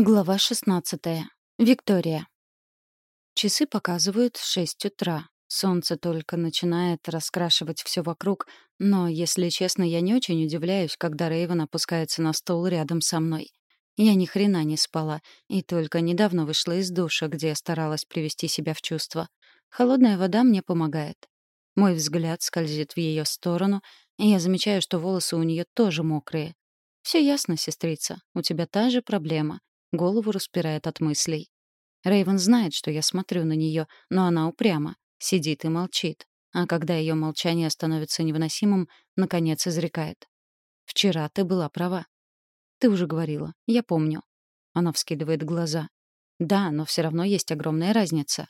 Глава 16. Виктория. Часы показывают 6 утра. Солнце только начинает раскрашивать все вокруг, но, если честно, я не очень удивляюсь, когда Рейвен опускается на стол рядом со мной. Я ни хрена не спала, и только недавно вышла из душа, где старалась привести себя в чувство. Холодная вода мне помогает. Мой взгляд скользит в ее сторону, и я замечаю, что волосы у нее тоже мокрые. Все ясно, сестрица, у тебя та же проблема. Голову распирает от мыслей. Рейвен знает, что я смотрю на нее, но она упряма, сидит и молчит. А когда ее молчание становится невыносимым, наконец изрекает. «Вчера ты была права». «Ты уже говорила. Я помню». Она вскидывает глаза. «Да, но все равно есть огромная разница».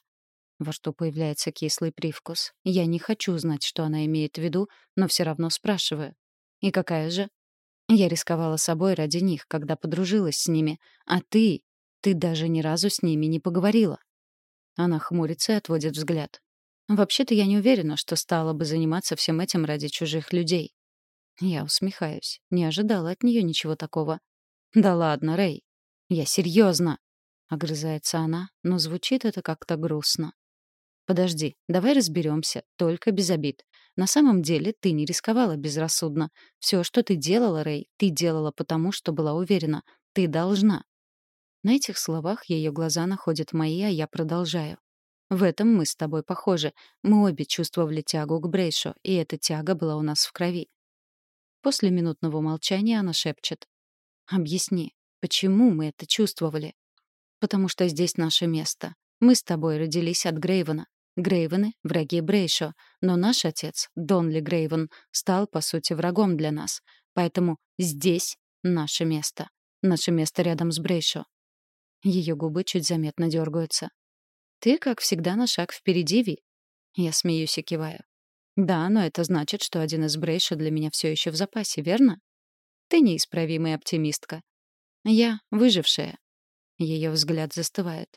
Во рту появляется кислый привкус. Я не хочу знать, что она имеет в виду, но все равно спрашиваю. «И какая же?» Я рисковала собой ради них, когда подружилась с ними. А ты... Ты даже ни разу с ними не поговорила. Она хмурится и отводит взгляд. Вообще-то я не уверена, что стала бы заниматься всем этим ради чужих людей. Я усмехаюсь. Не ожидала от нее ничего такого. Да ладно, Рэй. Я серьезно. Огрызается она, но звучит это как-то грустно. Подожди, давай разберемся, только без обид. На самом деле ты не рисковала безрассудно. Все, что ты делала, Рэй, ты делала потому, что была уверена. Ты должна. На этих словах ее глаза находят мои, а я продолжаю. В этом мы с тобой похожи. Мы обе чувствовали тягу к Брейшу, и эта тяга была у нас в крови. После минутного молчания она шепчет. «Объясни, почему мы это чувствовали?» «Потому что здесь наше место. Мы с тобой родились от Грейвена. Грейвены — враги Брейшо, но наш отец, Донли Грейвен, стал, по сути, врагом для нас. Поэтому здесь наше место. Наше место рядом с Брейшо. Ее губы чуть заметно дергаются. «Ты, как всегда, на шаг впереди, Ви». Я смеюсь и киваю. «Да, но это значит, что один из Брейшо для меня все еще в запасе, верно?» «Ты неисправимая оптимистка». «Я выжившая». Ее взгляд застывает.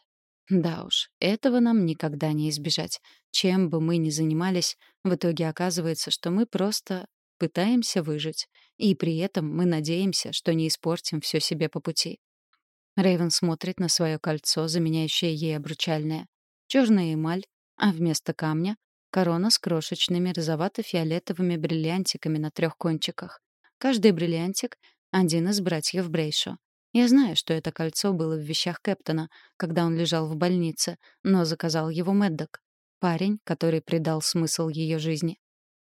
Да уж, этого нам никогда не избежать. Чем бы мы ни занимались, в итоге оказывается, что мы просто пытаемся выжить. И при этом мы надеемся, что не испортим все себе по пути. Рейвен смотрит на свое кольцо, заменяющее ей обручальное. Черная эмаль, а вместо камня — корона с крошечными розовато-фиолетовыми бриллиантиками на трех кончиках. Каждый бриллиантик — один из братьев Брейшо. Я знаю, что это кольцо было в вещах Кэптона, когда он лежал в больнице, но заказал его Мэддок, парень, который придал смысл ее жизни.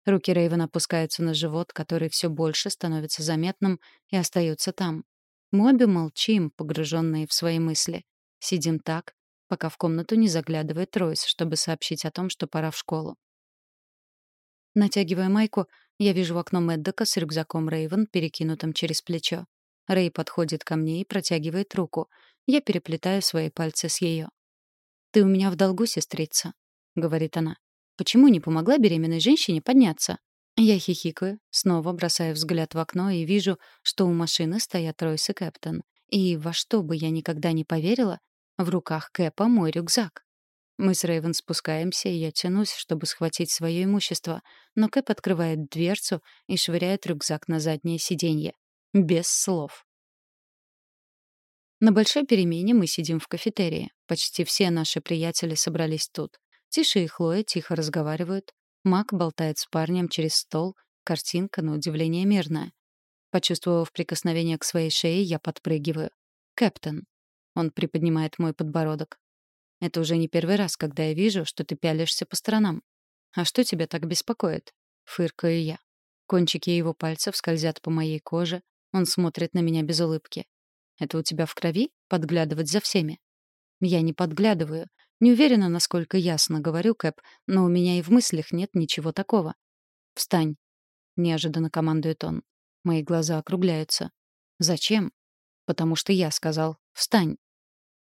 Руки Рейвен опускаются на живот, который все больше становится заметным и остается там. Мы обе молчим, погруженные в свои мысли. Сидим так, пока в комнату не заглядывает Ройс, чтобы сообщить о том, что пора в школу. Натягивая майку, я вижу в окно Мэддока с рюкзаком Рейвен, перекинутым через плечо. Рэй подходит ко мне и протягивает руку. Я переплетаю свои пальцы с ее. «Ты у меня в долгу, сестрица», — говорит она. «Почему не помогла беременной женщине подняться?» Я хихикаю, снова бросаю взгляд в окно и вижу, что у машины стоят Ройс и Кэптон. И во что бы я никогда не поверила, в руках Кэпа мой рюкзак. Мы с Рэйвен спускаемся, и я тянусь, чтобы схватить свое имущество, но Кэп открывает дверцу и швыряет рюкзак на заднее сиденье. Без слов. На большой перемене мы сидим в кафетерии. Почти все наши приятели собрались тут. Тиша и Хлоя тихо разговаривают. Мак болтает с парнем через стол. Картинка, на удивление, мирная. Почувствовав прикосновение к своей шее, я подпрыгиваю. «Кэптен». Он приподнимает мой подбородок. «Это уже не первый раз, когда я вижу, что ты пялишься по сторонам. А что тебя так беспокоит?» Фыркаю я. Кончики его пальцев скользят по моей коже, он смотрит на меня без улыбки. «Это у тебя в крови? Подглядывать за всеми?» Я не подглядываю. Не уверена, насколько ясно говорю, Кэп, но у меня и в мыслях нет ничего такого. «Встань!» — неожиданно командует он. Мои глаза округляются. «Зачем?» «Потому что я сказал «встань».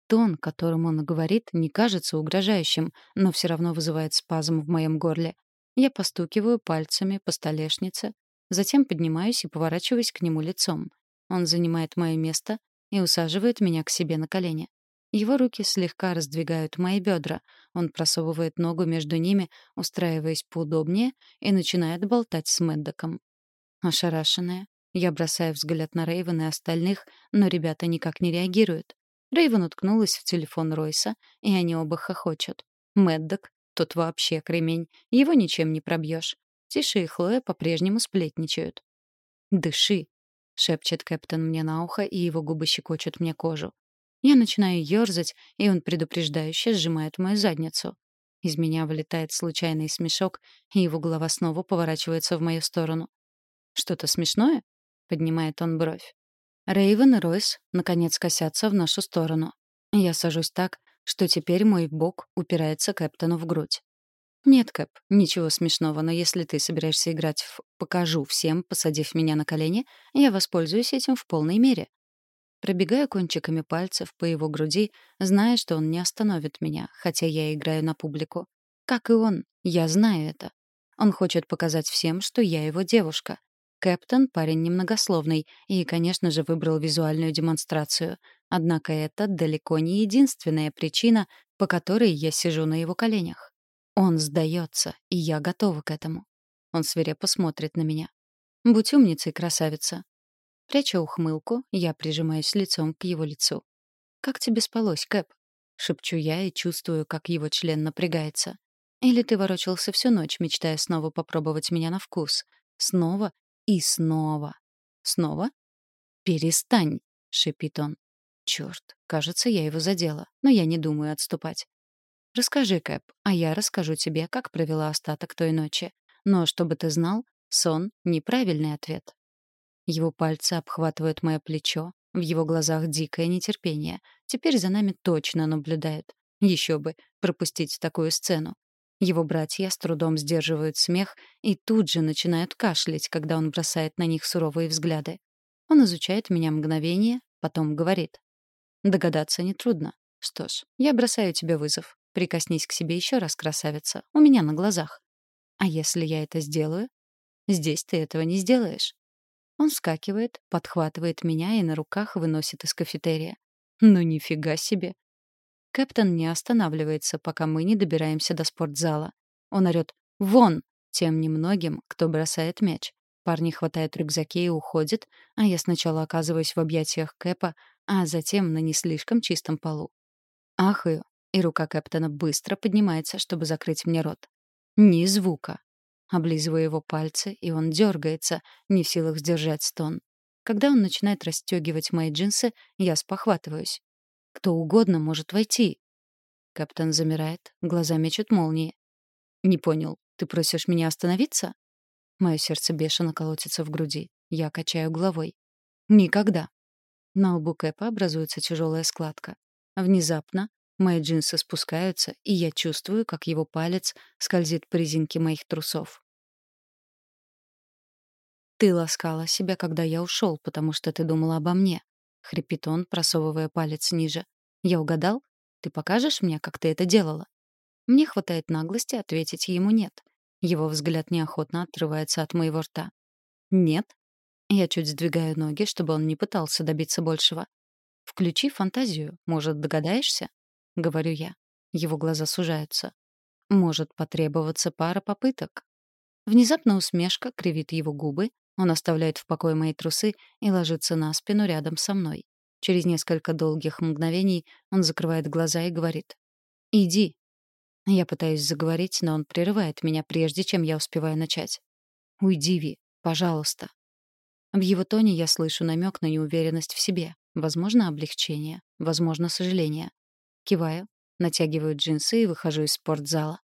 Тон, которым он говорит, не кажется угрожающим, но все равно вызывает спазм в моем горле. Я постукиваю пальцами по столешнице, Затем поднимаюсь и поворачиваюсь к нему лицом. Он занимает мое место и усаживает меня к себе на колени. Его руки слегка раздвигают мои бедра. Он просовывает ногу между ними, устраиваясь поудобнее, и начинает болтать с Мэддоком. Ошарашенная, я бросаю взгляд на Рейвен и остальных, но ребята никак не реагируют. Рэйвен уткнулась в телефон Ройса, и они оба хохочут. Мэддок, тот вообще кремень, его ничем не пробьешь. Тише и Хлоя по-прежнему сплетничают. «Дыши», — шепчет Кэптон мне на ухо, и его губы щекочут мне кожу. Я начинаю ёрзать, и он предупреждающе сжимает мою задницу. Из меня вылетает случайный смешок, и его голова снова поворачивается в мою сторону. «Что-то смешное?» — поднимает он бровь. Рейвен и Ройс наконец косятся в нашу сторону. Я сажусь так, что теперь мой бок упирается Кэптону в грудь. «Нет, Кэп, ничего смешного, но если ты собираешься играть в «покажу всем», посадив меня на колени, я воспользуюсь этим в полной мере». Пробегаю кончиками пальцев по его груди, зная, что он не остановит меня, хотя я играю на публику. Как и он, я знаю это. Он хочет показать всем, что я его девушка. Кэптон — парень немногословный и, конечно же, выбрал визуальную демонстрацию. Однако это далеко не единственная причина, по которой я сижу на его коленях. Он сдается, и я готова к этому. Он свирепо смотрит на меня. «Будь умницей, красавица». Пряча ухмылку, я прижимаюсь лицом к его лицу. «Как тебе спалось, Кэп?» — шепчу я и чувствую, как его член напрягается. «Или ты ворочался всю ночь, мечтая снова попробовать меня на вкус? Снова и снова? Снова?» «Перестань!» — шипит он. Черт, кажется, я его задела, но я не думаю отступать. Расскажи, Кэп, а я расскажу тебе, как провела остаток той ночи. Но чтобы ты знал, сон — неправильный ответ. Его пальцы обхватывают мое плечо, в его глазах дикое нетерпение. Теперь за нами точно наблюдают. Еще бы, пропустить такую сцену. Его братья с трудом сдерживают смех и тут же начинают кашлять, когда он бросает на них суровые взгляды. Он изучает меня мгновение, потом говорит. Догадаться нетрудно. Что ж, я бросаю тебе вызов. Прикоснись к себе еще раз, красавица, у меня на глазах. А если я это сделаю? Здесь ты этого не сделаешь. Он вскакивает, подхватывает меня и на руках выносит из кафетерия. Ну нифига себе. Кэптон не останавливается, пока мы не добираемся до спортзала. Он орёт «Вон!» тем немногим, кто бросает мяч. Парни хватают рюкзаки и уходят, а я сначала оказываюсь в объятиях Кэпа, а затем на не слишком чистом полу. Ахаю, и рука Кэптона быстро поднимается, чтобы закрыть мне рот. Ни звука. Облизываю его пальцы, и он дергается, не в силах сдержать стон. Когда он начинает расстегивать мои джинсы, я спохватываюсь. Кто угодно может войти. Капитан замирает, глаза мечут молнии. «Не понял, ты просишь меня остановиться?» Мое сердце бешено колотится в груди. Я качаю головой. «Никогда». На лбу Кэпа образуется тяжелая складка. Внезапно Мои джинсы спускаются, и я чувствую, как его палец скользит по резинке моих трусов. «Ты ласкала себя, когда я ушел, потому что ты думала обо мне», — хрипит он, просовывая палец ниже. «Я угадал? Ты покажешь мне, как ты это делала?» Мне хватает наглости ответить ему «нет». Его взгляд неохотно отрывается от моего рта. «Нет?» Я чуть сдвигаю ноги, чтобы он не пытался добиться большего. «Включи фантазию, может, догадаешься?» — говорю я. Его глаза сужаются. Может потребоваться пара попыток. Внезапно усмешка кривит его губы, он оставляет в покое мои трусы и ложится на спину рядом со мной. Через несколько долгих мгновений он закрывает глаза и говорит. «Иди». Я пытаюсь заговорить, но он прерывает меня, прежде чем я успеваю начать. «Уйди, Ви, пожалуйста». В его тоне я слышу намек на неуверенность в себе, возможно, облегчение, возможно, сожаление. Киваю, натягиваю джинсы и выхожу из спортзала.